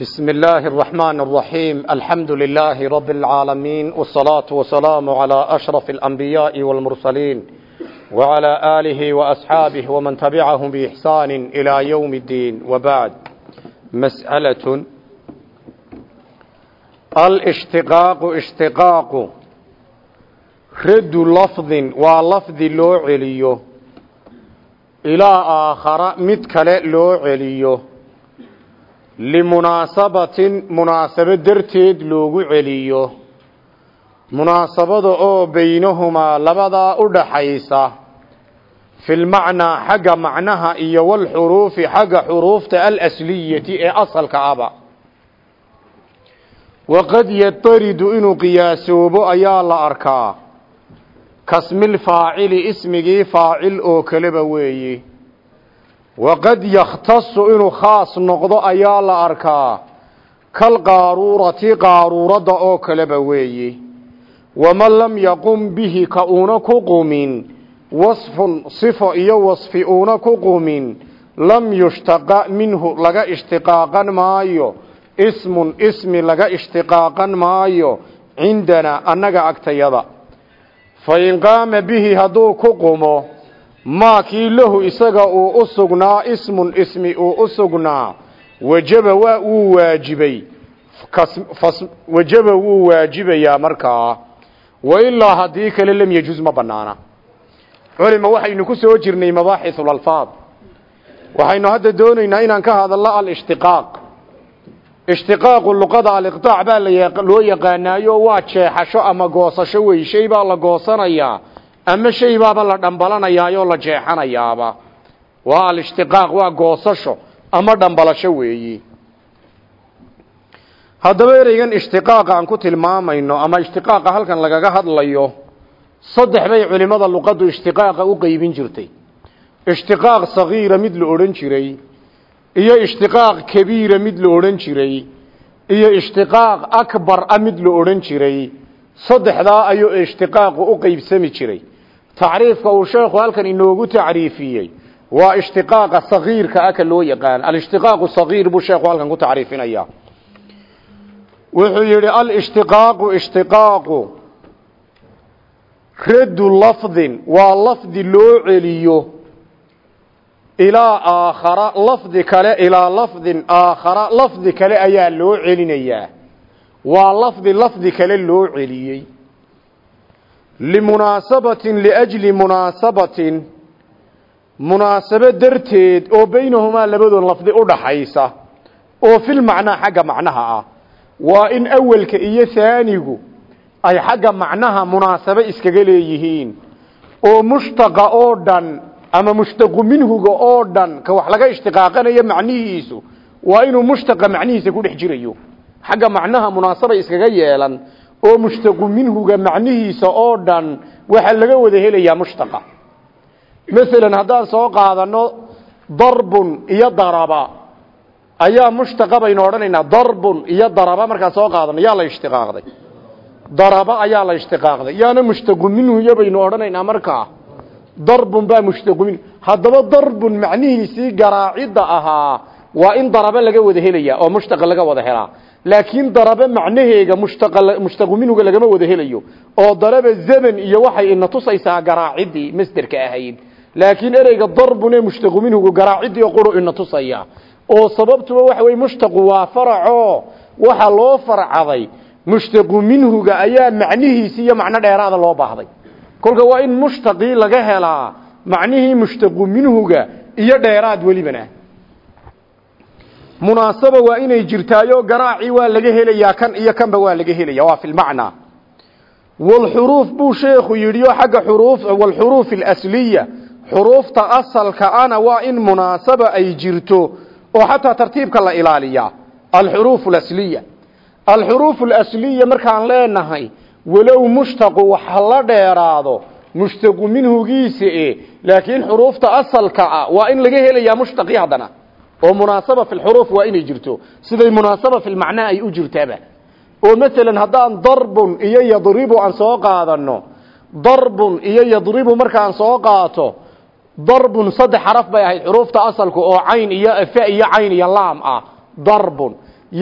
بسم الله الرحمن الرحيم الحمد لله رب العالمين والصلاة والسلام على أشرف الأنبياء والمرسلين وعلى آله وأصحابه ومن تبعهم بإحسان إلى يوم الدين وبعد مسألة الاشتقاق اشتقاق رد لفظ ولفظ لو عليه إلى آخر متكل لو عليه limunaasabatin munaasabo darteed loogu celiyo. Munaasabada oo baynahumaa labadaa u dhaxaysa. Filmacnaa xagga macnaha iyo walxuruufi xagga xuruufta alasliyati ee asalka aba waqad yataridu inuu qiyaasoobo ayaa la arkaa. Kasmilfaacili ismigii faacil oo kaleba weeye waqad yakhtasu inuu khaas noqdo ayaa la arkaa kal qaaruurati qaaruuradda oo kaleba weeye waman lam yaqum bihi ka uuna ku qumin wasfun sifo iyo wasfi uuna ku qumin lam yushtaqa minhu laga ishtiqaaqan maayo ismun ismi laga ishtiqaaqan maayo cindanaa annaga agtayada fa in qaama bihi hadduu ku qumo maa kii lahu isaga uu u sugnaa ismun ismi uu u sugnaa wajaba waa uu waajibay. Wajaba wuu waajibayaa markaa. Wailaa haddii kale lam yajuz ma banaana culima waxaynu ku soo jirnay mabaaxithu lalfaad waxaynu hadda doonaynaa inaan ka hadalno alishtiqaaq. Ishtiqaaqu luqada aliqtaac baa loo yaqaanaayo waa jeexasho ama goosasho wey shay baa la goosanayaa ama shay baaba la dhambalanayaayoo la jeexanayaaba waa alishtiqaaq waa goosasho ama dhambalasho weeyi haddaba ereygan ishtiqaaqa aan ku tilmaamayno ama ishtiqaaqa halkan lagaga hadlayo saddex bay culimada luqaddu ishtiqaaqa u qeybin jirtay ishtiqaaq sagiira mid la odhan jiray iyo ishtiqaaq kabiira mid la odhan jiray iyo ishtiqaaq akbar a mid la odhan jiray saddexdaa ayuu ishtiqaaqu u qeybsami jiray tacriifka uu sheekhu halkan inoogu tacriifiyey waa ishtiqaaqa sagiirka aka loo yaqaan. Alishtiqaaqu sagiir buu sheekhu halkan ku tacriifinaya wuxuu yidhi alishtiqaaqu ishtiqaaqu. Raddu lafdin waa lafdi loo celiyo ilaa aakhara lafdi kale ilaa lafdin aakhara lafdi kale ayaa loo celinayaa limunaasabatin liajli munaasabatin munaasabo darteed oo baynahumaa labadood lafdi u dhaxaysa oo fil macnaa xagga macnaha ah waa in awelka iyo haanigu ay xagga macnaha munaasabo iskaga leeyihiin oo mushtaqa oo dhan ama mushtaqu minhuga oo dhan ka wax laga ishtiqaaqanayo macnihiisu waa inuu mushtaqa macnihiisa ku dhex jirayo xagga macnaha munaasabay iskaga yeelan oo mushtaqu minhuga macnihiisa oo dhan waxaa laga wada helayaa mushtaqa. Masalan haddaan soo qaadano darbun iyo daraba. Ayaa mushtaqa baynu odhanaynaa darbun iyo daraba markaan soo qaadano yaa la ishtiqaaqday. Daraba ayaa la ishtiqaaqday. Yaana mushtaqu minhu iyo baynu odhanaynaa markaa. Darbun baa mushtaqu minhu haddaba darbun macnihiisii garaacidda ahaa waa in daraba laga wada helaya oo mushtaqa laga wada helaa laakiin darabe macnaheega mushtaqu minhuga lagama wada helayo oo daraba zaman iyo waxay ina tusaysaa garaacidii masderka ahayd. Laakiin ereyga darbune mushtaqu minhugu garaacidii quru ina tusaya. Oo sababtuba waxa weye mushtaqu waa faraco. Waxa loo farcaday mushtaqu minhuga ayaa macnihiisi iyo macno dheeraada loo baahday. Kolka waa in mushtaqii laga helaa macnihii mushtaqu minhuga iyo dheeraad welibana munaasaba waa inay jirtaayo garaacii waa laga helayaa kan iyo kanba waa laga helaya waa fi lmacnaa walxuruuf buu sheekhu yidhi oo xagga xuruuf walxuruuf alasliya xuruufta asalka ana waa in munaasaba ay jirto oo xataa tartiibka la ilaaliyaa alxuruuf alasliya alxuruuf alasliya markaan leenahay walow mushtaqu wax la dheeraado mushtaqu minhugiisa e laakiin xuruufta asalka ah waa in laga helayaa mushtaqii haddana oo munaasaba fi lxuruuf waa inay jirto. Siday munaasaba fi lmacnaa ay u jirtaaba. Oo masalan haddaan darbun iyo yadribu aan soo qaadano darbun iyo yadribu markaan soo qaato darbun saddex xaraf bay ahayd xuruufta asalku oo cayn iyo fa iyo cayn iyo laam ah darbun.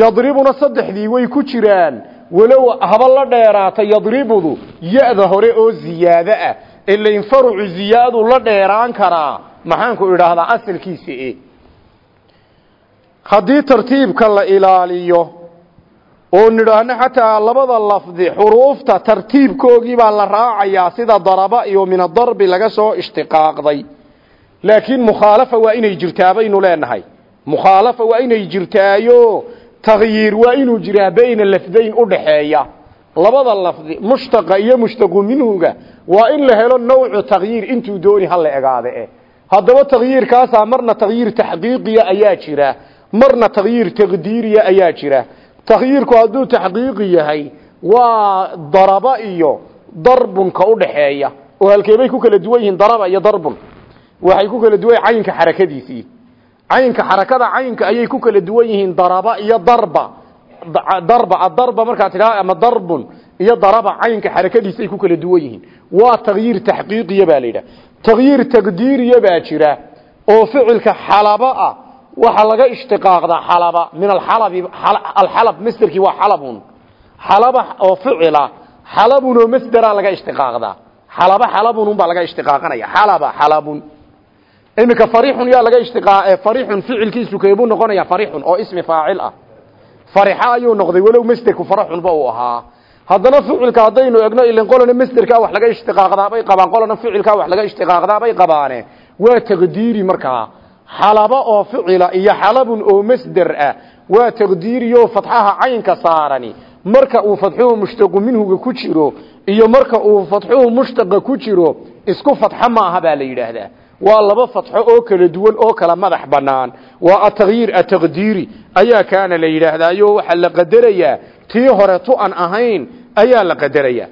Yadribuna saddexdii way ku jiraan walow haba la dheeraata yadribudu ya-da hore oo ziyaado ah ilain farucu ziyaadu la dheeraan karaa maxaanku idhaahdaa asalkiisa e haddii tartiibka la ilaaliyo oo nidhaahno xataa labada lafdi xuruufta tartiibkoogii baa la raacayaa sida daraba iyo min adarbi laga soo ishtiqaaqday. Laakiin mukhaalafa waa inay jirtaa baynu leenahay. Mukhaalafa waa inay jirtaayo. Takyiir waa inuu jiraa bayna lafdayn udhaxeeya labada lafdi mushtaqa iyo mushtaqu minhuga waa in la helo nawcu takyiir intuu dooni hala egaade eh haddaba takyiirkaasaa marna takyiir taxqiiqiya ayaa jira marna takyiir taqdiiriya ayaa jira. Takyiirku hadduu taxqiiqi yahay waa daraba iyo darbunka udhaxeeya oo halkeebay ku kala duwan yihiin daraba iyo darbun. Waxay ku kala duwan cayinka xarakadiisii. Cayinka xarakada cayinka ayay ku kala duwan yihiin daraba iyo darba. Darba adarba markaad tidhaha ama darbun iyo daraba cayinka xarakadiisa ay ku kala duwan yihiin. Waa takyiir taxqiiqiya baa la yidhaha. Taqdiiriya baa jira oo ficilka xalaba ah waxaa laga ishtiqaaqdaa xalaba min alxalabi alxalab masderkii waa xalabun. Xalaba oo ficila xalabun oo masderaa laga ishtiqaaqdaa xalaba xalabun unbaa laga ishtiqaaqanaya. Xalaba xalabun. Iminka farixun yaa laga ishtiqaa farixun ficilkiisu keebuu noqonaya farixun oo ismi faacil ah. Farixa ayuu noqday walow masderku faraxunba uu ahaa. Haddana ficilka haddaynu egno ilin qolana masderkaa wax laga ishtiqaaqdaabay qabaan qolana ficilkaa wax laga ishtiqaaqdaabay qabaane. Waa taqdiiri markaa xalaba oo ficila iyo xalabun oo masder ah waa taqdiiriyo fatxaha caynka saarani. Marka uu fatxuhu mushtaqu minhuga ku jiro iyo marka uu fatxuhu mushtaqa ku jiro isku fatxo maaha baa la yidhaahdaa. Waa laba fatxo oo kala duwan oo kala madax banaan waa atagyiir ataqdiiri ayaa kaana la yidhaahdaayo waxaa la qadarayaa. Tii hore tu an ahayn ayaa la qadarayaa.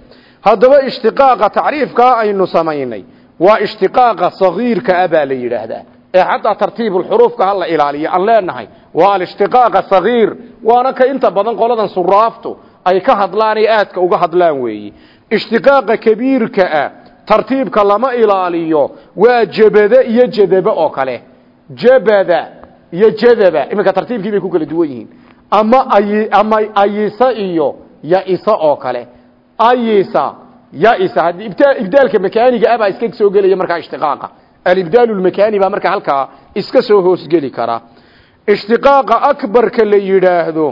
Haddaba ishtiqaaqa tacriifkaa aynu samaynay waa ishtiqaaqa sagiirka a baa la yidhaahdaa ee xataa tartiibulxuruufka ha la ilaaliyo aan leenahay waa alishtiqaaqa sagiir waana ka inta badan qoladan suraaftu ay ka hadlaan ee aadka uga hadlaan weeye ishtiqaaqa kabiirka ah tartiibka lama ilaaliyo waa jabada iyo jadaba oo kale. Jabada iyo jadaba iminka tartiibkii bay ku kala duwan ama ay ama ayisa iyo yaisa oo kale. Ayisa yaisa haddii ibta ibdaalka makaaniga ah iska soo gelaya markaa ishtiqaaqa alibdaalu lmakaani baa markaa halkaa iska soo hoosgeli karaa ishtiqaaqa akbarka la yidhaahdo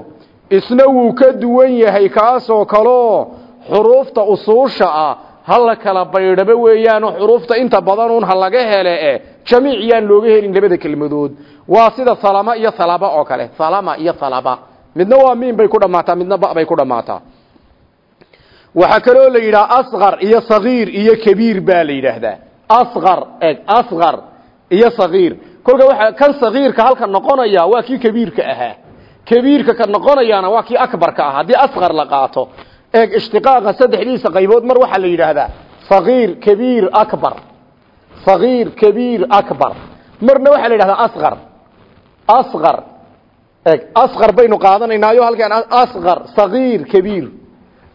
isna wuu ka duwan yahay kaasoo kaleo xuruufta usuusha ah ha la kala baydhaba weeyaanoo xuruufta inta badanuun ha laga hele e jamiic yaan looga helin labada kelmadood waa sida salama iyo salaba oo kale salama iyo salaba midna waa miin bay ku dhammaataa midna ba ku dhammaataa waxaa kaloo la yidhaha asqar iyo sagiir iyo kabiir baa la yidhaahdaa asqar eg asqar iyo sagiir. Kolka waxa kan sagiirka halka noqonaya waa kii kabiirka ahaa. Kabiirka ka noqonayaana waa kii akbarka ah haddii asqar la qaato. Eeg ishtiqaaqa saddexdiisa qaybood mar waxaa la yidhaahdaa sagiir kabiir akbar. Sagiir kabiir akbar. Marna waxaa la yidhahdaa asqar asqar eeg asqar baynu qaadanaynaayo halkaan asqar sagiir kabiir.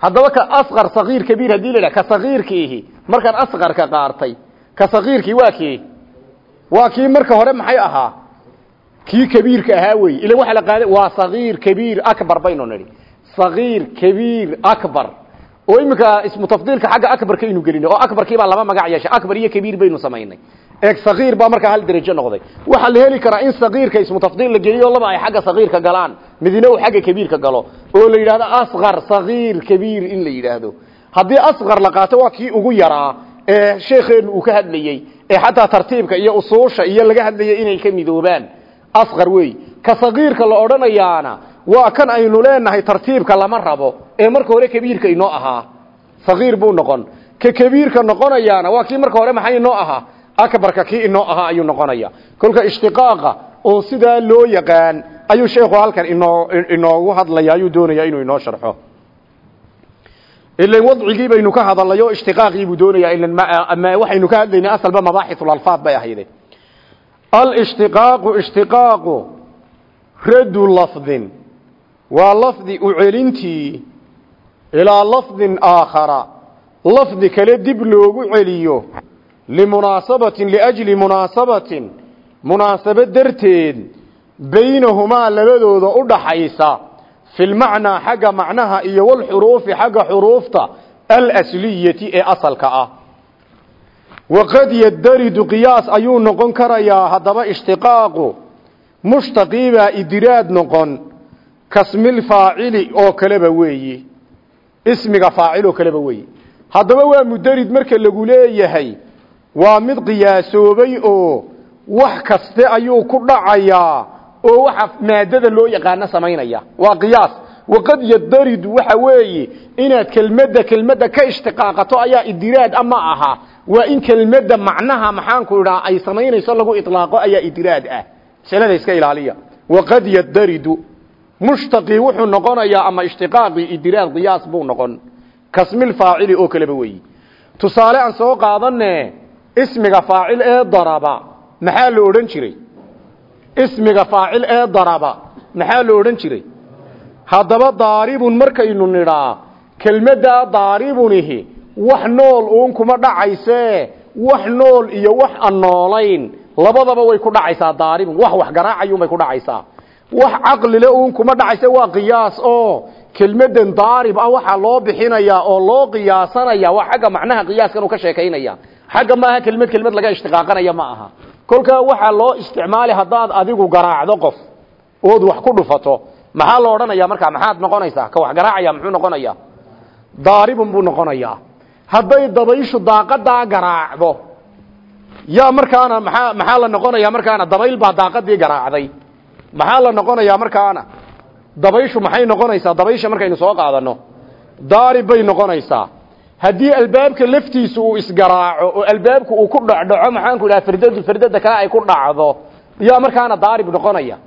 Haddaba ka asqar sagiir kabiir haddii la yidhaha ka sagiirkiihi markaan asqarka qaartay ka sakiirkii waa kee waa kii marka hore maxay ahaa? Kii kabiirka ahaa wey ila waaa la qaada waa sakiir kabiir abar baynu nidhi. Sakiir kabiir abar oo iminka ismu tafdiilka xagga abarkaynu gelina oo abarkiibaa laba magac yeeshay. Abar iyo kabiir baynu samaynay. Eeg sakiir baa markaa hal darajo noqday. Waxaa la heli karaa in sakiirka ismu tafdiil la geliyo laba ay xagga sakiirka galaan. Midina uu xagga kabiirka galo. Oo la yidhahdo asqar sakiir kabiir in la yidhaahdo. Haddii asqar la qaato waa kii ugu yaraa sheekheenu uu ka hadlayey ee xataa tartiibka iyo usuusha iyo laga hadlayay inay ka midoobaan. Asqar wey ka sagiirka la odhanayaana waa kan aynu leenahay tartiibka lama rabo ee marka hore kabiirka inoo ahaa. Sagiir buu noqon ka kabiirka noqonayaana waa kii marka hore maxay inoo ahaa? Akbarka kii inoo ahaa ayuu noqonaya. Kolka ishtiqaaqa oo sidaa loo yaqaan ayuu sheekhu halkan inoo inoogu hadlaya ayuu doonaya inuu inoo sharxo ilan wadcigii baynu ka hadalnay oo ishtiqaaqii buu doonaya ilan ma waxaynu ka hadlaynay asalba mabaaxithul alfaad bay ahayde al-ishtiqaaqu ishtiqaaqu radu lafdin. Waa lafdi u celintii ilaa lafdin aakhara. Lafdi kale dib loogu celiyo limunaasabatin liajli munaasabatin. Munaasabo darteed baynahumaa labadooda u dhaxaysa fi lmacnaa xagga macnaha iyo walxuruufi xagga xuruufta alasliyati ee asalka ah waqad yadaridu qiyaas ayuu noqon karayaa haddaba ishtiqaaqu mushtaqiibaa idiraad noqon kasmilfaacili oo kaleba weeyi ismiga faacil oo kaleba weeyi haddaba waa mudarid marka lagu leeyahay waa mid qiyaasoobay oo wax kaste ayuu ku dhacayaa oo waxa maadada loo yaqaano samaynaya. Waa qiyaas. Waqad yadaridu waxa weeye inaad kelmadda kelmadda ka ishtiqaaqato ayaa idiraad ama aha. Waa in kelmadda macnaha maxaanku idhaa ay samaynayso lagu ilaaqo ayaa idiraad ah. Masalada iska ilaaliya. Waqad yadaridu mushtaqii wuxuu noqonayaa ama ishtiqaaqii idiraad qiyaas buu noqon. Kasmil faacili oo kaleba weeyi. Tusaale aan soo qaadane ismiga faacil ee daraba maxaa la odhan jiray ismiga faacil ee daraba. Maxaa la odhan jiray? Haddaba daaribun markaynu nidhaa kelmaddaa daaribunihi wax nool uun kuma dhacaysee wax nool iyo wax aan noolayn. Labadaba way ku dhacaysaa daaribun wax wax garaacayuunbay ku dhacaysaa. Wax caqlile uun kuma dhacayse waa qiyaas oo kelmadan daarib ah waxaa loo bixinayaa oo loo qiyaasanaya waa xagga macnaha uu ka sheekaynaya. Xagga maaha kelmad kelmad laga ishtiqaaqanaya ma aha kolkaa waxaa loo isticmaali haddaad adigu garaacdo qof ood wax ku dhufato maxaa lo odhanaya markaa? Maxaad noqonaysaa? Ka wax garaacaya muxuu noqonayaa? Daaribun buu noqonayaa. Hadday dabayshu daaqadaa garaacdo yaa markaana maxaa maxaa la noqonayaa markaana dabayl baa daaqadii garaacday? Maxaa la noqonayaa markaana dabayshu maxay noqonaysaa? Dabaysha markaynu soo qaadano daarib bay noqonaysaa haddii albaabka laftiisa uu isgaraaco oo albaabku uu ku dhacdhaco maxaanku idhaha firdadu firdada kale ay ku dhacdo yaa markaana daarib noqonaya.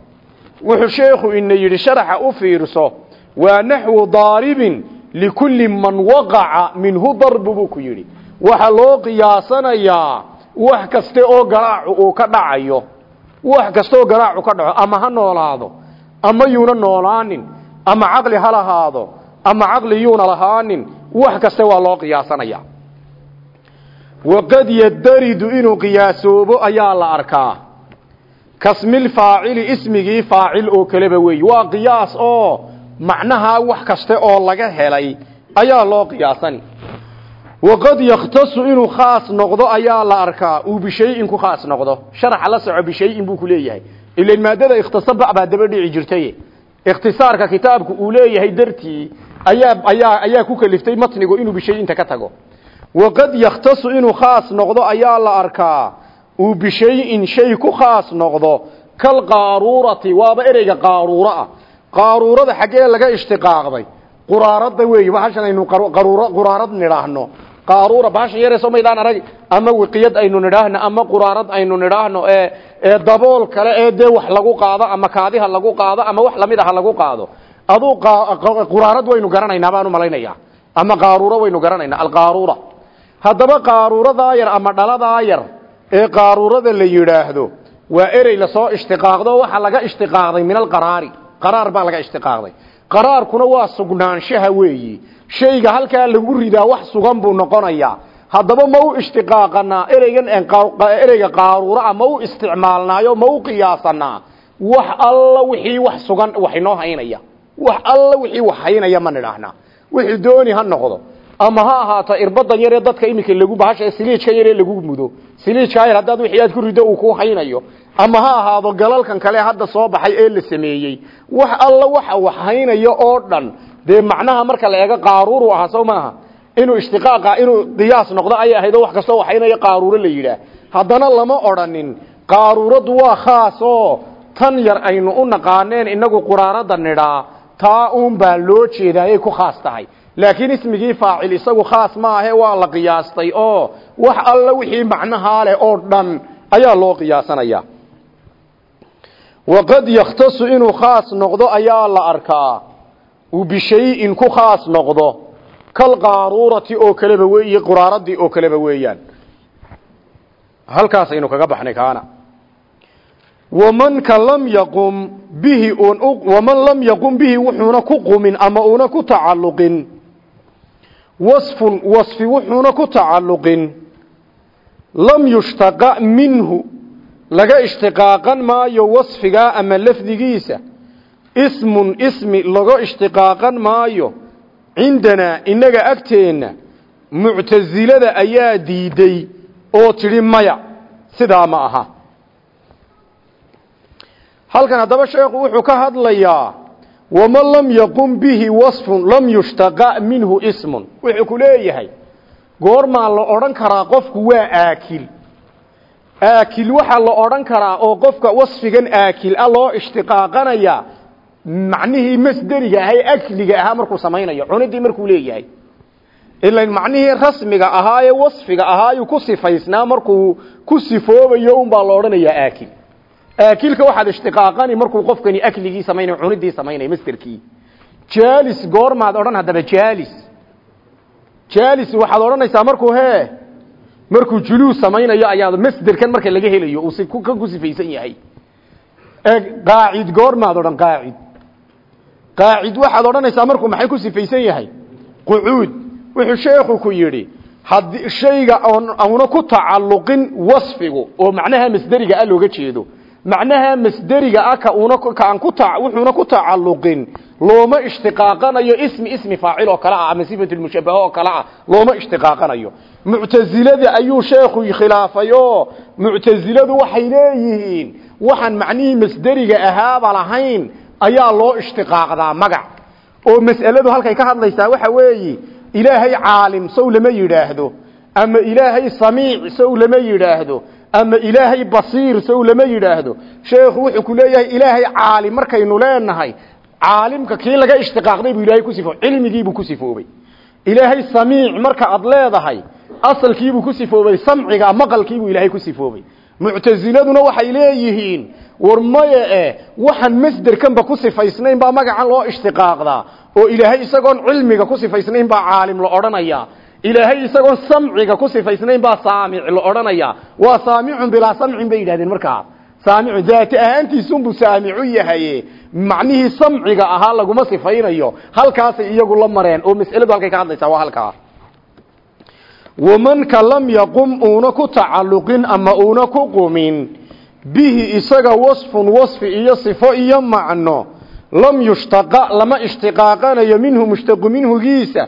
Wuxuu sheekhu ina yidhi sharaxa u fiirso waa naxwu daaribin likulli man waqaca minhu darbu buu ku yidhi. Waxaa loo qiyaasanayaa wax kaste oo garaacu uu ka dhacayo wax kaste oo garaacu ka dhaco ama ha noolaado ama yuuna noolaanin ama caqli ha lahaado ama caqli yuuna wax kaste waa loo qiyaasanaya waqad yadaridu inuu qiyaasoobo ayaa la arkaa. Kasmil faacili ismigii faacil oo kaleba weey waa qiyaas oo macnaha wax kaste oo laga helay ayaa loo qiyaasani. Waqad yakhtasu inuu khaas noqdo ayaa la arkaa. Uu bishayin ku khaas noqdo. Sharaxa la soco bishayin buu ku leeyahay. Ilan maadada ikhtisaba baa daba dhici jirtay ikhtisaarka kitaabku uu leeyahay dartii ayaa ayaa ayaa ku kaliftay matnigu inuu bishayinta ka tago. Waqad yakhtasu inuu khaas noqdo ayaa la arkaa. Uu bishayin shay ku khaas noqdo kal qaaruurati waaba ereyga qaaruura ah. Qaaruurada xaggee laga ishtiqaaqday. Quraarada weeye bahashan aynu quraarad nidhaahno. Qaaruura bahashan yare soo arag ama wiqiyad aynu nidhaahno ama quraarad aynu nidhaahno ee ee dabool kale ee dee wax lagu qaado ama kaadiha lagu qaado ama wax la mid ah lagu qaado aduu quraarad waynu garanaynaa baan u malaynaya. Ama qaaruura waynu garanaynaa alqaaruura. Haddaba qaaruuradaa yar ama dhaladaa yar ee qaaruurada la yidhaahdo waa erey la soo ishtiqaaqdo waxa laga ishtiqaaqday min alqaraari. Qaraar baa laga ishtiqaaqday. Qaraarkuna waa sugnaanshaha weeyi. Shayga halkaa lagu ridaa wax sugan buu noqonayaa. Haddaba ma u ishtiqaaqanaa ereygan ereyga qaaruuraa ma u isticmaalnaayo ma u qiyaasanaa wax alla wixii wax sugan wax inoo haynaya wax alla wixii wax haynaya ma nidhaahnaa wixii dooni ha noqdo. Ama ha ahaato irbadan yaree dadka iminka lagu bahasha siliijka yaree lagu mudo. Siliijkaa yar haddaad wixii aad ku rido uu ku haynayo. Ama ha ahaado galalkan kale hadda soo baxay ee la sameeyey. Wax alla waxa wax haynayo oo dhan. Dee macnaha marka la eego qaaruuru soo maaha inuu ishtiqaaqa inuu qiyaas noqdo ayay ahayd oo wax kastoo wax haynayo qaaruuro la yidhaah. Haddana lama odhanin. Qaaruuradu waa khaas oo tan yar aynu u naqaaneen inagu quraarada nidhaa taa uun baa loo jeedaayay ku khaas tahay. Laakiin ismigii faacil isagu khaas maahe waa la qiyaastay. Oo wax alla wixii macnahaa leh oo dhan ayaa loo qiyaasanaya waqad yakhtasu inuu khaas noqdo ayaa la arkaa. Bishayin ku khaas noqdo. Kal qaaruurati oo kaleba weeye quraaradii oo kaleba weeyaan. Halkaasaynu kaga baxnay kaana wamanka lam yaqum bihi waman lam yaqum bihi wuxuuna ku qumin ama uuna ku tacalluqin wasfun wasfi wuxuuna ku tacalluqin lam yushtaqa minhu laga ishtiqaaqan maayo wasfigaa ama lafdigiisa ismun ismi laga ishtiqaaqan maayo cindanaa innaga agteenna muctasilada ayaa diiday oo tidhi maya sidaa ma aha halkan haddaba sheekhu wuxuu ka hadlayaa waman lam yaqum bihi wasfun lam yushtaqa minhu ismun. Wuxuu ku leeyahay goormaa la odhan karaa qofku waa aakil. Aakil waxaa la odhan karaa oo qofka wasfigan aakil ah loo ishtiqaaqanaya macnihii masderiga ahay akliga ahaa markuu samaynayo cunidii markuu leeyahay. Ilan macnihii rasmiga ahaa ee wasfiga ahaayuu ku sifaysnaa markuu ku sifoobayo unbaa la odhanayaa aakil aakilka waxaad ishtiqaaqani markuu qofkani akligii samaynayo cunidii samaynayo masderkii jalis goormaad odhan haddaba jalis jalis waxaad odhanaysaa markuu hee markuu juluus samaynayo ayaa masderkan marka laga helayo uu ka ku sifaysan yahay. Qaacid goormaad odhan qaacid qaacid waxaad odhanaysaa markuu maxay ku sifaysan yahay? Qucuud. Wuxuu sheekhu ku yidhi haddii shayga una ku tacalluqin wasfigu oo macnaha masderiga ah looga jeedo macnaha masderiga ah wuxuuna ku tacalluqin. Looma ishtiqaaqanayo ismi ismi faacil oo kale ah ama sifatu mushabaha oo kale ah. Looma ishtiqaaqanayo. Muctazilada ayuu sheekhu khilaafay oo muctaziladu waxay leeyihiin waxaan macnihii masderiga ahaaba lahayn ayaa loo ishtiqaaqdaa magac. Oo mas'aladu halkay ka hadlaysaa waxa weeyi ilaahay caalim sow lama ama ilaahay samiic sow lama yidhaahdo ama ilaahay basiir sow lama yidhaahdo. Sheekhu wuxuu ku leeyahay ilaahay caalim markaynu leenahay caalimka kii laga ishtiqaaqday buu ilaahay ku sifo cilmigiibuu ku sifoobay. Ilaahay samiic marka aad leedahay asalkiibuu ku sifoobay samciga maqalkiibuu ilaahay ku sifoobay. Muctasiladuna waxay leeyihiin war maya eh waxaan masderkanba ku sifaysnayn baa magacan loo ishtiqaaqdaa oo ilaahay isagoon cilmiga ku sifaysnayn baa caalim la odhanayaa ilaahay isagoon samciga ku sifaysnayn baa saamic la odhanayaa waa saamicun bilaa samcin bay yidhahdeen markaa saamicu daati ahaantiisunbuu saamicu yahaye macnihii samciga ahaa laguma sifaynayo. Halkaasay iyagu la mareen. Oo mas'aladu halkay ka hadlaysaa waa halkaa. Wamanka lam yaqum uuna ku tacalluqin ama uuna ku qumin. Bihi isaga wasfun wasfi iyo sifo iyo macno lam yushtaqa lama ishtiqaaqanayo minhu mushtaqu minhugiisa.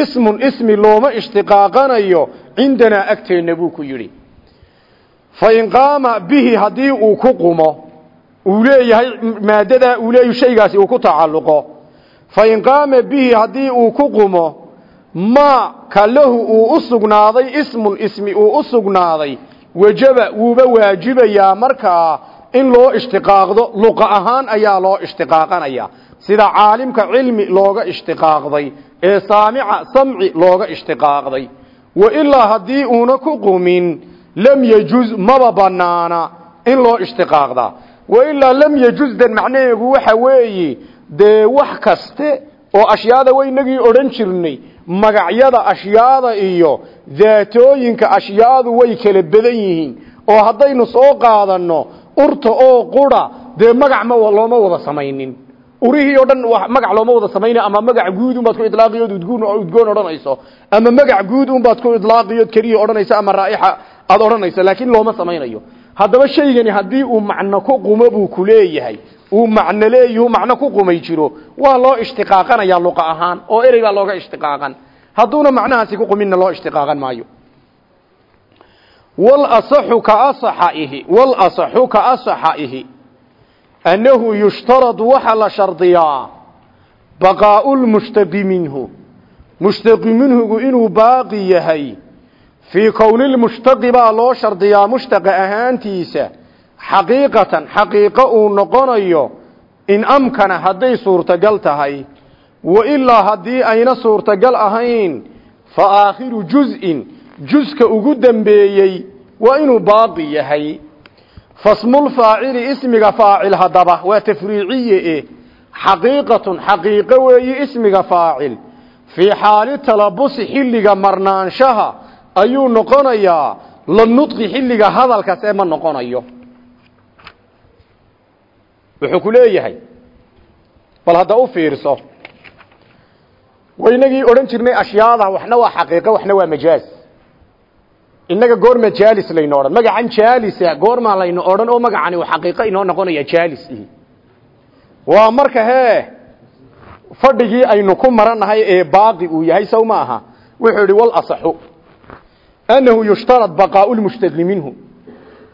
Ismun ismi looma ishtiqaaqanayo. Cindanaa agteenna buu ku yidhi. Fain qaama bihi haddii uu ku qumo uu leeyahay maadadaa uu leeyahy shaygaasi uu ku tacalluqo. Fain qaama bihi haddii uu ku qumo ma ka lahu uu u sugnaaday ismun ismi uu u sugnaaday wajaba wuuba waajibayaa markaa in loo ishtiqaaqdo luqa ahaan ayaa loo ishtiqaaqanaya sida caalimka cilmi looga ishtiqaaqday ee saamica samci looga ishtiqaaqday. Wa ilaa haddii uuna ku qumin lam yejuz maba banaana in loo ishtiqaaqdaa. Wa ilaa lam yejuzdan macnaheegu waxa weeye dee wax kaste oo ashyaada waynagii odhan jirnay magacyada ashyaada iyo daatooyinka ashyaadu way kala badan yihiin. Oo haddaynu soo qaadanno urta oo qura dee magac ma looma wada samaynin. Urihii oo dhan magac looma wada samayna ama magac guud unbaad ku idlaaqiyood udgoon udgoon odhanayso. Ama magac guud unbaad ku idlaaqiyood keliya odhanayso ama raa'ixa aad odhanayso laakiin looma samaynayo. Haddaba shaygani haddii uu macno ku qumo buu ku leeyahay uu macno leeyuhu macno ku qumay jiro waa loo ishtiqaaqanaya luqa ahaan oo erey baa looga ishtiqaaqan. Hadduuna macnahaasi ku quminna loo ishtiqaaqan maayo walasaxu ka asaxaihi annahu yushtaradu waxaa la shardiyaa baqaau lmushtaqi minhu mushtaqi minhugu inuu baaqi yahay. Fii kowni lmushtaqi baa loo shardiyaa mushtaqa ahaantiisa. Xaqiiqatan xaqiiqo uu noqonayo in amkana hadday suurtagal tahay. Wa ilaa haddii ayna suurtagal ahayn fa aakhiru juz'in juska ugu dambeeyey waa inuu baaqi yahay. Fasmulfaacili ismiga faacil haddaba waa tafriiciye e xaqiiqatun xaqiiqo weeyi ismiga faacil. Fii xaali talabusi xilliga marnaanshaha ayuu noqonayaa. La nudqi xilliga hadalkaas ee ma noqonayo. Wuxuu ku leeyahay bal hadda u fiirso waynagii odhan jirnay ashyaada waxna waa xaqiiqo waxna waa majaaz innaga goorma jaalis layno odhan. Magacan jaalisa goormaa layno odhan oo magacani xaqiiqo inoo noqonaya jaalis ihi. Waa marka hee fadhigii aynu ku maranahay ee baaqi uu yahay sow ma aha. Wuxuu asaxu annahu yushtarad baqaa'u lmushtaqi minhu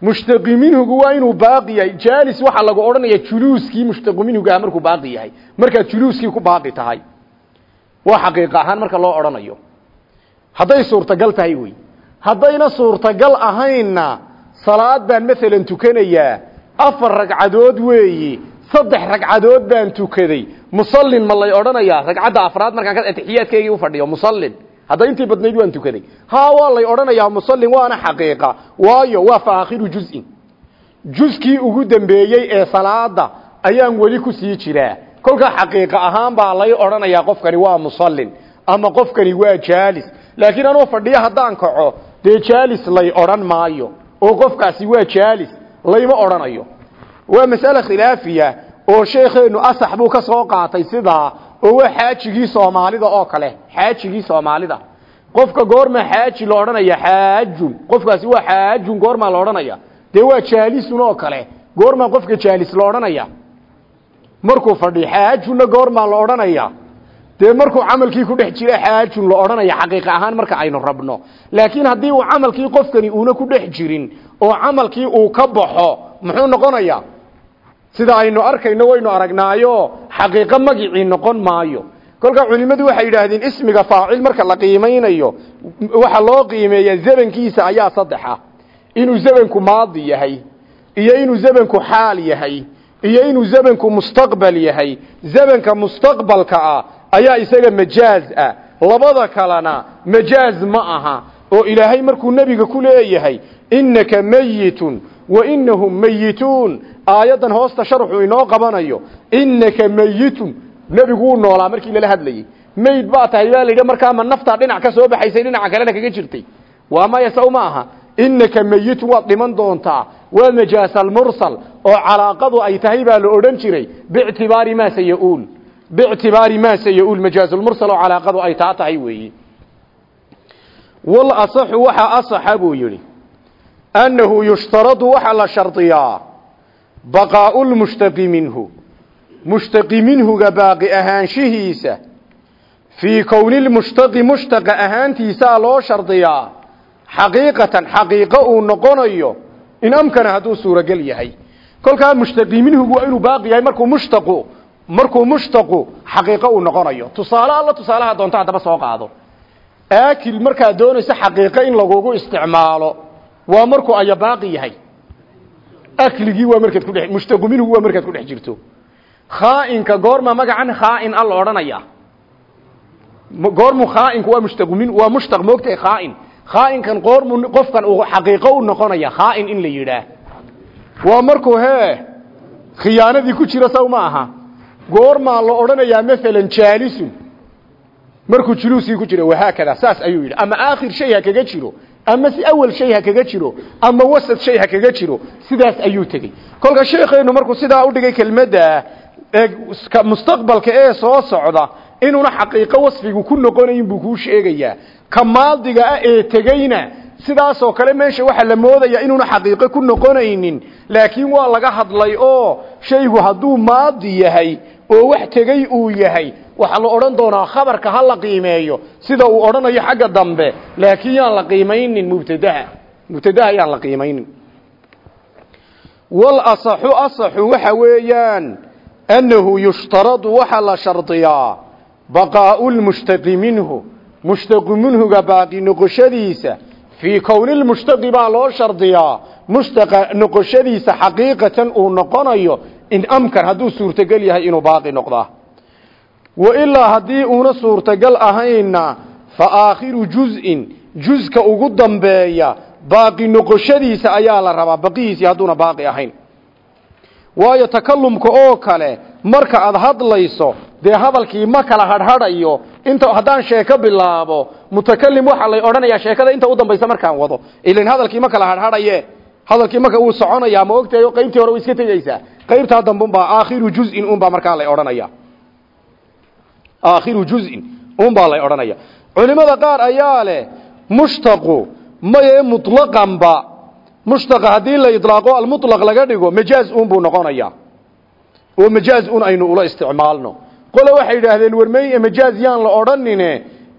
mushtaqi minhugu baaqi yahay. Jaalis waxaa lagu odhanaya juluuskii mushtaqi minhuga markuu baaqi yahay. Markaad juluuskii ku baaqi tahay waa xaqiiq ahaan marka loo odhanayo. Hadday suurtagal tahay wey haddayna suurtagal ahaynna salaad baan maalan tukanayaa afar ragcadood weeyi saddex ragcadood baan tukaday. Musallin ma lay odhanayaa ragcadda afraad markaan atixiyaadkaygii ufadhiyo musallin. Hadda intii badnayd waan tukaday. Ha waa lay odhanayaa musallin waana xaqiiqa. Waayo waa fa aakhiru juz'in. Juskii ugu dambeeyey ee salaada ayaan weli ku sii jiraa. Kolkaa xaqiiqa ahaan baa lay odhanayaa qofkani waa musallin ama qofkani waa jaalis. Laakiin anoo fadhiyo haddaan kaco dee jaalis lay odhan maayo oo qofkaasi waa jaalis layma odhanayo. Waa mas'ale khilaafiya oo sheekheenu asax buu ka soo qaatay sidaa oo waa xaajigii soomaalida oo kale xaajigii soomaalida. Qofka goorma xaaji la odhanaya xaajun qofkaasi waa xaajun goormaa la odhanaya. Dee waa jaalisun oo kale goormaa qofka jaalis la odhanaya. Markuu fadhi xaajunna goormaa la odhanaya dee markuu camalkii ku dhex jira xaajun la odhanaya xaqiiqa ahaan marka aynu rabno. Laakiin haddii uu camalkii qofkani uuna ku dhex jirin oo camalkii uu ka baxo muxuu noqonayaa sida aynu arkayno waynu aragnaayo xaqiiqo magicii noqon maayo. Kolkaa culimmadu waxay yidhaahdeen ismiga faacil marka la qiimaynayo waxa loo qiimeeyaa zamankiisa ayaa saddexa. Inuu zamanku maadi yahay iyo inuu zamanku xaal yahay iyo inuu zamanku mustaqbal yahay. Zamanka mustaqbalka ah ayaa isaga majaaz ah. Labada kalena majaaz ma aha oo ilaahay markuu nebiga ku leeyahay innaka mayitun wa inahum mayituun aayaddan hoosta sharxu inoo qabanayo innaka mayitun nebigu wuu noolaa markii lala hadlayey mayd baa tahay baa layidhi markaa ma naftaa dhinac ka soo baxaysay dhinaca kalena kaga jirtay. Waa maya saw ma aha. Innaka mayitun waad dhiman doontaa. Waa majaasalmursal oo calaaqadu ay tahay baa la odhan jiray biictibaari maa sayauul biictibaari maa sayauul majaasulmursal oo calaaqadu ay taa tahay weeyi wal asaxu waxaa asaxa buu yidhi annahu yushtaradu waxaa la shardiyaa baqaa'u lmushtaqi minhu mushtaqi minhuga baaqi ahaanshihiisa fii kowni lmushtaqi mushtaqa ahaantiisaa loo shardiyaa xaqiiqatan xaqiiqo uu noqonayo in amkana hadduu suurogel yahay kolkaa mushtaqi minhugu waa inuu baaqi yahay markuu mushtaqu markuu mushtaqu xaqiiqo uu noqonayo. Tusaale alla tusaalaha doonto haddaba soo qaado. Aakil markaad doonayso xaqiiqo in lagugu isticmaalo waa markuu aya baaqi yahay. Akligii waa markaad ku dhex mushtaqu minhu waa markaad ku dhex jirto. Khaa'inka goorma magacan khaa'in a la odhanaya goormu khaa'inku waa mushtaqu waa mushtaq moogtahay khaa'in. Khaa'inkan goormu qofkan uu xaqiiqo u noqonaya khaa'in in la yidhaah. Waa markuu hee khiyaanadii ku jira saw ma aha goormaa la odhanayaa maalan jaalisun markuu juluuskii ku jira wahaakada saas ayuu yidhi ama aakhir shay ha kaga jiro ama si awal shay ha kaga jiro ama wasad shay ha kaga jiro. Sidaas ayuu tegey. Kolka sheekheenu markuu sidaa u dhigay kelmadda mustaqbalka ee soo socda inuuna xaqiiqo wasfigu ku noqonayin buu kuu sheegayaa. Ka maadiga ah ee tegeyna sidaasoo kale meesha waxaa la moodaya inuuna xaqiiqo ku noqonaynin laakiin waa laga hadlay oo shaygu hadduu maadi yahay oo wax tegey uu yahay. Waxaa la odhan doonaa khabarka ha la qiimeeyo. Sida uu odhanayo xagga dambe. Laakiin yaan la qiimaynin mubtadaha. Mubtadaha yaan la qiimaynin. Wal asaxu waxa weeyaan annahu yushtaradu waxaa la shardiyaa baqaa'u lmushtaqi minhu. Mushtaqu minhuga baaqi noqoshadiisa. Fii kowni lmushtaqi baa loo shardiyaa. Mushtaqa noqoshadiisa xaqiiqatan uu noqonayo in amkan hadduu suurtogal yahay inuu baaqi noqdaa. Wa ilaa haddii uuna suurtagal ahaynna fa aakhiru juz'in juzka ugu dambeeya baaqi noqoshadiisa ayaa la rabaa baqihiisii hadduuna baaqi ahayn. Waayo takalumka oo kale marka aad hadlayso dee hadalkii ma kala hadhadhayo inta haddaan sheeko bilaabo mutakalim waxaa lay odhanayaa sheekada inta u dambaysa markaan wado. Ilan hadalkii ma kala hadhadhaye hadalkii marka uu soconayaa ma ogtahay qaybtii hore way iska tegaysaa qaybtaa dambe unbaa aakhiru juz'in unbaa markaa lay odhanaya. Aakhiru juz'in unbaa lay odhanaya. Culimada qaar ayaa leh mushtaqu maye mutlaqanba mushtaqa haddii la idlaaqo almutlaq laga dhigo majaaz unbuu noqonaya. Oo majaaz un aynu ula isticmaalno. Qole waxay yidhaahdeen warmey majaaz la odhanine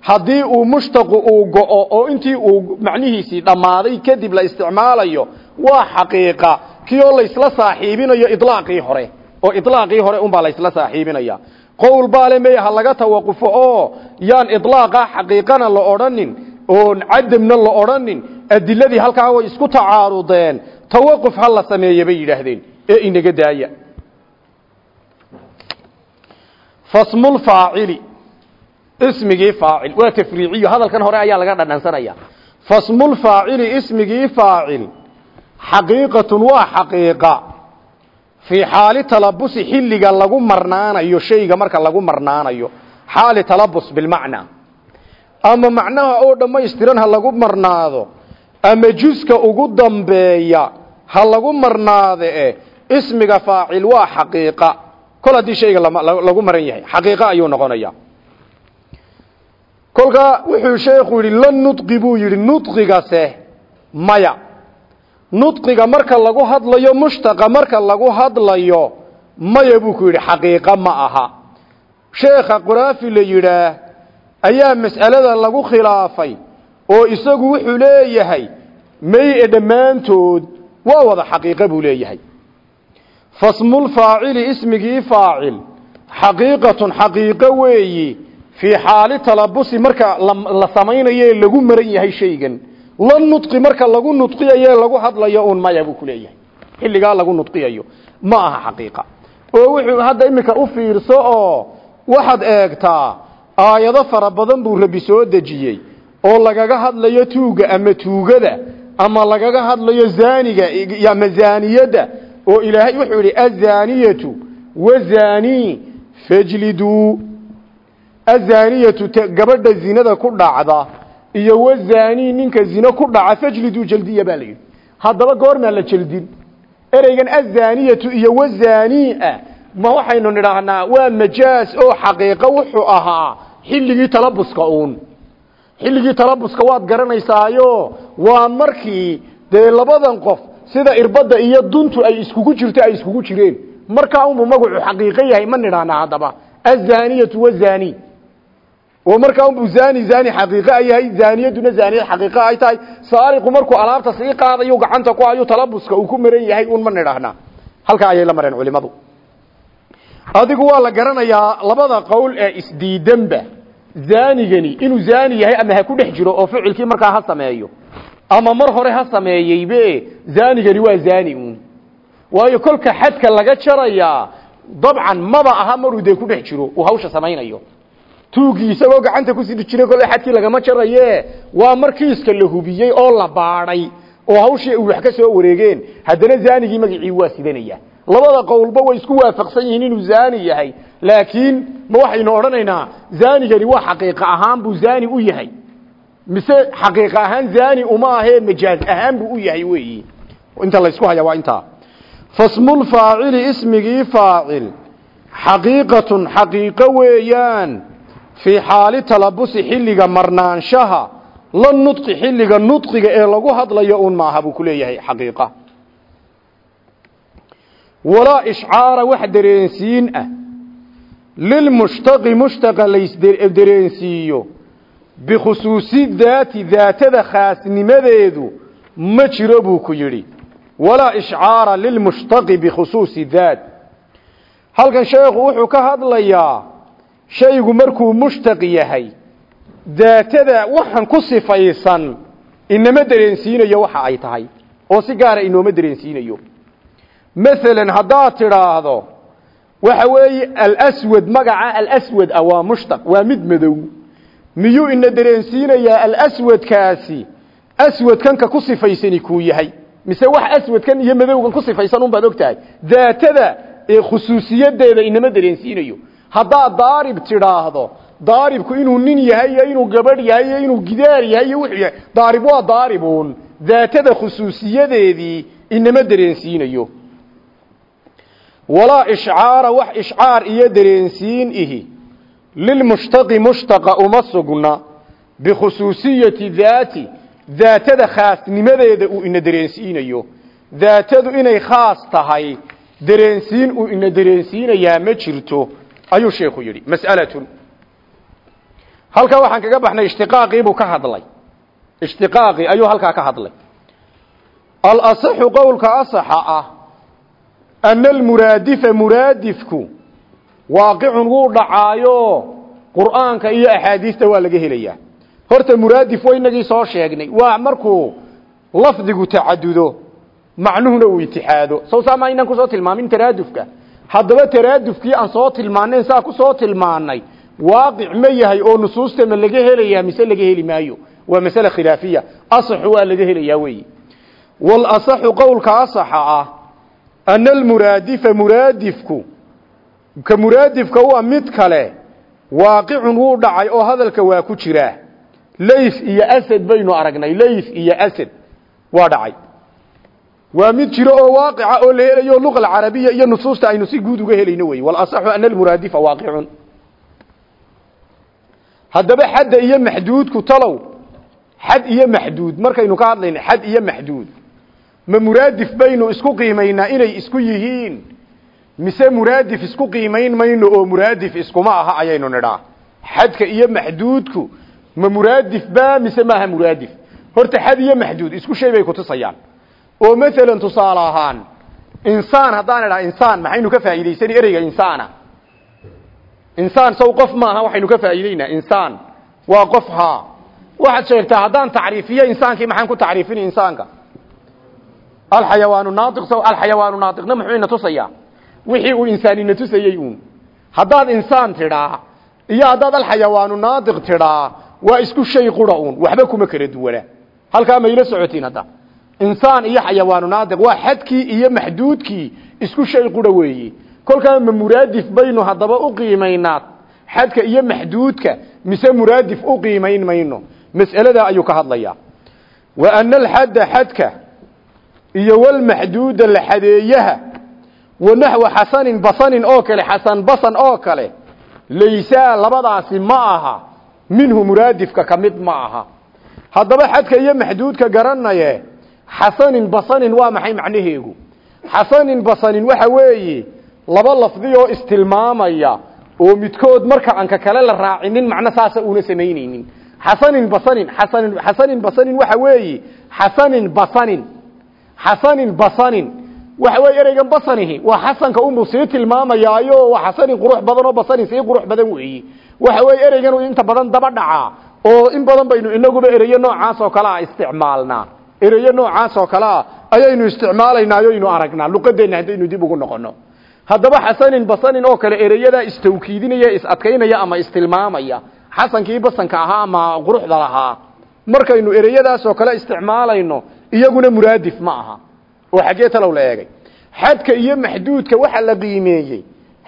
haddii uu mushtaqu uu go'o oo intii uu macnihiisii dhammaaday kadib la isticmaalayo waa xaqiiqa kii oo laysla saaxiibinayo idlaaqii hore. Oo idlaaqii hore unbaa laysla saaxiibinaya. Qowl baale mey ha laga tawaqufo oo yaan idlaaqa xaqiiqana la odhanin. Oon cadamna la odhanin. Adiladii halkaa way isku tacaarudeen. Tawaquf ha la sameeye bay yidhaahdeen. Ee inaga daaya. Fasmulfaacili ismigii faacil. Waa tafriiciyo. Hadalkan hore ayaa laga dhadhansanaya. Fasmulfaacili ismigii faacil xaqiiqatun waa xaqiiqa. Fii xaali talabusi xilliga lagu marnaanayo shayga marka lagu marnaanayo xaali talabus bilmacnaa ama macnaha oo dhammaystiran ha lagu marnaado ama juska ugu dambeeya ha lagu marnaade e ismiga faacil waa xaqiiqa. Kol haddii shayga lagu maran yahay xaqiiqa ayuu noqonaya. Kolkaa wuxuu sheekhu yidhi la nudqi buu yidhi nudqigase maya nudqiga marka lagu hadlayo mushtaqa marka lagu hadlayo maya buu ku yidhi xaqiiqa ma aha. Sheekha quraafi la yidhaah ayaa mas'alada lagu khilaafay oo isagu wuxuu leeyahay may-e dhammaantood waa wada xaqiiqa buu leeyahay. Fasmulfaacili ismigii faacil xaqiiqatun xaqiiqo weeyi fii xaali talabusi marka la samaynayo ee lagu maran yahay shaygan la nudqi marka lagu nudqiyayo lagu hadlayo uun maya buu ku leeyahay. Xilligaa lagu nudqiyayo ma aha xaqiiqa. Oo wuxuu hadda iminka u fiirso oo waxaad eegtaa aayado fara badan buu rabbi soo dejiyey oo lagaga hadlayo tuuga ama tuugada ama lagaga hadlayo zaaniga ama zaaniyadda oo ilaahay wuxuu yidhi azaniyatu wazani fajliduu. Azaniyatu gabadha zinada ku dhacda iyo wazani ninka zino ku dhaca fajliduu jaldiya baa la yidhi. Haddaba goormaa la jeldin. Ereygan azaniyatu iyo wazania ma waxaynu nidhaahnaa waa majaas oo xaqiiqo wuxuu ahaa xilligii talabuska uun. Xilligii talabuska waad garanaysaayo waa markii dee labadan qof sida irbadda iyo duntu ay iskugu jirto ay iskugu jireen. Markaa unbuu magacu xaqiiqo yahay ma nidhahnaa haddaba. Azaniyatu wazani oo markaa unbuu zani zani xaqiiqo ay yahay zaaniyaduna zaaniyad xaqiiqo ay tahay. Saariqu markuu alaabta sii qaadayo gacanta ku hayo talabuska uu ku maran yahay un ma nidhahnaa halkaa ayay la mareen culimadu. Adigu waa la garanayaa labada qowl ee isdiidanba. Zaanigani inuu zaani yahay ama ha ku dhex jiro oo ficilkii markaa ha sameeyo ama mar hore ha sameeyeybe zaanigani waa zaani uun. Waayo kolka xadka laga jarayaa dabcan maba aha maruu dee ku dhex jiro uu hawsha samaynayo tuugii isagoo gacanta ku sidi jiray kole xadkii lagama jaraye waa markiiska la hubiyey oo la baadhay oo hawshii uu wax ka soo wareegeen. Haddana zaanigii magacii waa sidanaya labada qowlba way isku waafaqsan yihiin inuu zaani yahay. Laakiin ma waxaynu odhanaynaa zaanigani waa xaqiiqa ahaan buu zaani u yahay. Mise xaqiiqa ahaan zaani uma ahee majaaz ahaan buu u yahay weeyi. Inta laysku haya waa intaa. Fasmulfaacili ismigii faacil. Xaqiiqatun xaqiiqo weeyaan fii xaali talabusi xilliga marnaanshaha la nudqi xilliga nudqiga ee lagu hadlayo uun maaha buu ku leeyahay xaqiiqa. Walaa ishcaara wax dareensiin ah. Lilmushtaqi mushtaqa laysdareensiiyo bikhusuusi daati daatada khaasnimadeedu ma jiro buu ku yidhi. Walaa ishcaara lilmushtaqi bikhusuusi daat. Halkan sheekhu wuxuu ka hadlayaa shaygu markuu mushtaq yahay daatada waxan ku sifaysan inama dareensiinayo waxa ay tahay oo si gaara inooma dareensiinayo. Maalan haddaad tidhaahdo waxa weeye alswad magaca alswad ah waa mushtaq waa mid madow. Miyuu ina dareensiinayaa alswadkaasi aswadkanka ku sifaysani kuu yahay. Mise wax aswadkan iyo madowgan ku sifaysan un baad og tahay daatada ee khusuusiyadeeda inama dareensiinayo haddaad daarib tidhaahdo daaribku inuu nin yahay iyo inuu gabadh yahay iyo inuu gidaar yahay iyo wuxuu yahay daarib waa daaribuun daatada khusuusiyadeedii inama dareensiinayo. Walaa ishcaara wax ishcaar iyo dareensiin ihi. Lilmushtaqi mushtaqa uma sugna. Bikhusuusiyati daati daatada khaasnimadeeda uu ina dareensiinayo. Daatadu inay khaas tahay dareensiin uu ina dareensiinayaa ma jirto ayuu sheekhu yidhi mas'alatun. Halkaa waxaan kaga baxnay ishtiqaaqii buu ka hadlay. Ishtiqaaqii ayuu halkaa ka hadlay. Alasaxu qowlka asaxa ah ana almuraadifa muraadifku waaqicun wuu dhacaayo. Qur'aanka iyo axaadiista waa laga helayaa. Horta muraadif wa inagii soo sheegnay waa markuu lafdigu tacadudo macnuhuna uu itixaado. Sow saa ma ku soo tilmaamin taraadufka haddaba taraadufkii aan soo tilmaanayn saa ku soo tilmaanay waaqic ma yahay oo nusuusta ma laga helayaa mise laga heli maayo? Waa masale khilaafiya. Asaxu waa laga helayaa weyi walasaxu qowlka asaxa ah ana almuraadifa muraadifku ka muraadifka u mid kale waaqicun wuu dhacay oo hadalka waa ku jiraa. Layf iyo asad baynu aragnay layf iyo asad waa dhacay waa mid jiro oo waaqica oo la helayo luqa alcarabiya iyo nusuusta aynu si guud uga helayno wey walasaxu ana almuraadifa waaqicun haddaba xadda iyo maxduudku talow. Xad iyo maxduud. Markaynu ka hadlayno xad iyo maxduud. Ma muraadif baynu isku qiimaynaa inay isku yihiin? Mise muraadif isku qiimayn mayno oo muraadif iskuma aha ayaynu nidhaa. Xadka iyo maxduudku ma muraadif ba mise maaha muraadif? Horta xad iyo maxduud isku shay bay kutusayaan oo maalan tusaale ahaan insaan haddaan idhaha insaan maxaynu ka faa'iidaysani ereyga insaana? Insaan saw qof maaha waxaynu ka faa'iideynaa insaan. Waa qof haa. Waxaad sheegtaa haddaan tacriifiyo insaankii maxaan ku tacriifini insaanka? Alxayawaanu naaiq saw alxayawaanu naaiqna muxuu ina tusayaa? Wixii uu insaanina tusayey uun. Haddaad insaan tidhaa iyo haddaad alxayawaanu naadiq tidhaa waa isku shay qura waxba kuma kala duwana halkaa mayla socotiin hadda insaan iyo xayawaanu naadiq waa xadkii iyo maxduudkii isku shay qura weeye kolkaa ma muraadif baynu haddaba u qiimaynaa xadka iyo maxduudka mise muraadif u qiimayn mayno? Mas'aladaa ayuu ka hadlayaa. Wa ana alxadda xadka iyo walmaxduuda la xadeeyaha wa naxwa xasanin basanin oo kale xasan basan oo kale laysaa labadaasi ma aha minhu muraadifka ka mid ma aha. Haddaba xadka iyo maxduudka garanaye xasanin basanin waa maxay macnaheegu? Xasanin basanin waxa weeye laba lafdi oo istilmaamaya oo midkood marka aan ka kale la raacinin macno saasa una samaynaynin. Xasanin basanin xasanin xasanin basanin waxa weeye xasanin basanin. Xasanin basanin. Waxa weeye ereygan basanihi waa xasanka unbuu sii tilmaamayaayo waa xasanin qurux badan oo basanin sii qurux badan weeye waxa weeye ereygan inta badan daba dhacaa oo in badan baynu inaguba ereyo noocaas oo kale isticmaalnaa ereyo noocaas oo kale a ayaynu isticmaalaynaa ayaynu aragnaa luqadeenna haddaynu dib ugu noqono haddaba xasanin basanin oo kale ereyadaa istawkiidinaya is adkaynaya ama istilmaamaya xasankii basanka ahaa ama quruxda lahaa markaynu ereyadaas oo kale isticmaalayno iyaguna muraadif ma aha. Oo xaggee talow la eegay. Iyo maxduudka waxa la qiimeeyey.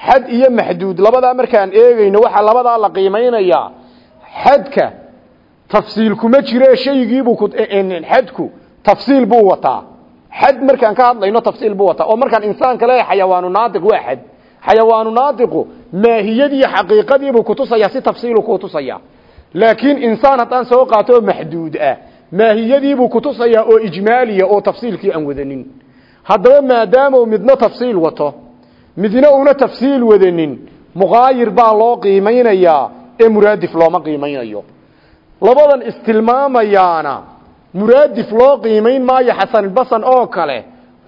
Xad iyo maxduud labadaa markaan eegayno waxaa labadaa la qiimaynayaa xadka tafsiil kuma jire shaygiibuu xadku tafsiil buu wataa. Xad markaan ka hadlayno tafsiil buu wataa. Oo markaan insaanka leeyahay xayawaanu naadiq waa xayawaanu naadiqu maahiyadii xaqiiqadiibuu kutusaya si tafsiilu kutusaya laakiin insaan haddaan soo qaato oo ah. Maahiyadiibuu kutusayaa oo ijmaaliya oo tafsiilkii aan wadanin. Haddaba maadaamau midna tafsiil wato midna una tafsiil wadanin muqaayir baa loo qiimaynayaa ee muraadif looma qiimaynayo labadan istilmaamayaana muraadif loo qiimayn maayo xasanbasan oo kale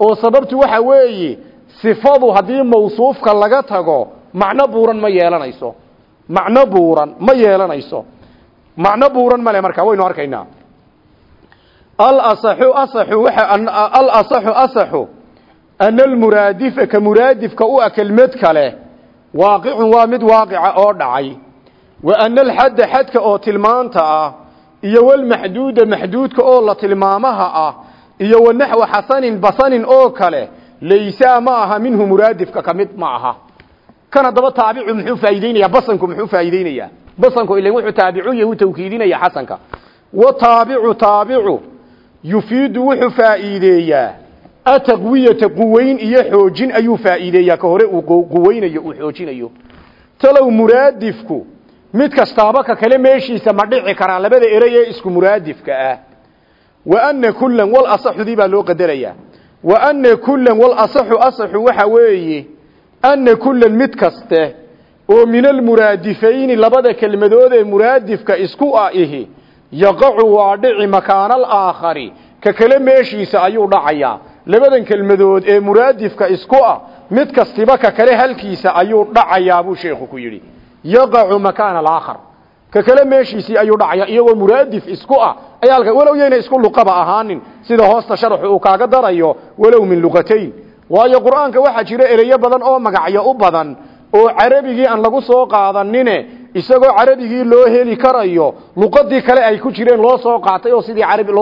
oo sababtu waxa weeye sifadu haddii mawsuufka laga tago macno buuran ma yeelanayso. Macno buuran ma yeelanayso. Macno buuran male markaa waynu arkaynaa. Alasaxu asaxu waxa alasaxu asaxu ana almuraadifa ka muraadifka u a kelmad kale waaqicun waa mid waaqica oo dhacay. Wa ana alxadda xadka oo tilmaanta ah iyo walmaxduuda maxduudka oo la tilmaamaha ah iyo wanaxwa xasanin basanin oo kale laysaa ma aha minhu muraadifka ka ma aha. Kan haddaba taabicu muxuu faa'iideynaya basanku muxuu faa'iideynayaa basanku ilan wuxuu taabicu yahu tawkiidinaya xasanka. Wa taabicu taabicu yufiidu wuxuu faa'iideeyaa ataqwiyata quweyn iyo xoojin ayuu faa'iideeyaa ka hore uu quweynayo uu xoojinayo. Talow muraadifku mid kastaaba ka kale meeshiisa ma dhici karaa labada erey ee isku muraadifka ah. Wa anna kullan wal asaxudii baa loo qadarayaa. Wa anna kullan wal asaxu asaxu waxa weeye anna kullan mid kaste oo min almuraadifayni labada kelmadood ee muraadifka isku ah ihi yaqacu waa dhici makaanal aakhari ka kale meeshiisa ayuu dhacayaa. Labadan kelmadood ee muraadifka isku ah mid kastiba ka kale halkiisa ayuu dhacayaa buu sheekhu ku yidhi yaqacu makaana alaakhar. Ka kale meeshiisii ayuu dhacayaa iyagoo muraadif isku ah. Ayaa walow yayna isku luqaba ahaanin sida hoosta sharaxu uu kaaga darayo walow min luqatayn. Waayo qur'aanka waxaa jira ereyo badan oo magacyo u badan oo carabigii aan lagu soo qaadanine isagoo carabigii loo heli karayo luqadii kale ay ku jireen loo soo qaatay oo sidii carabi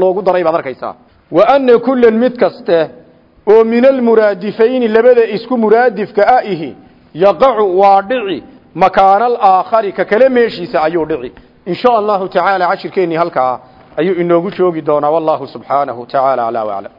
loogu daray baad arkaysaa. Wa anna kullan mid kaste oo min almuraadifayni labada isku muraadifka ah ihi yaqacu waa dhici makaanal aakhari ka kale meeshiisa ayuu dhici. In sha allahu tacaala cashirkeennii halkaa ayuu inoogu joogi doonaa. Wallahu subxaanahu tacaala aclaa waclam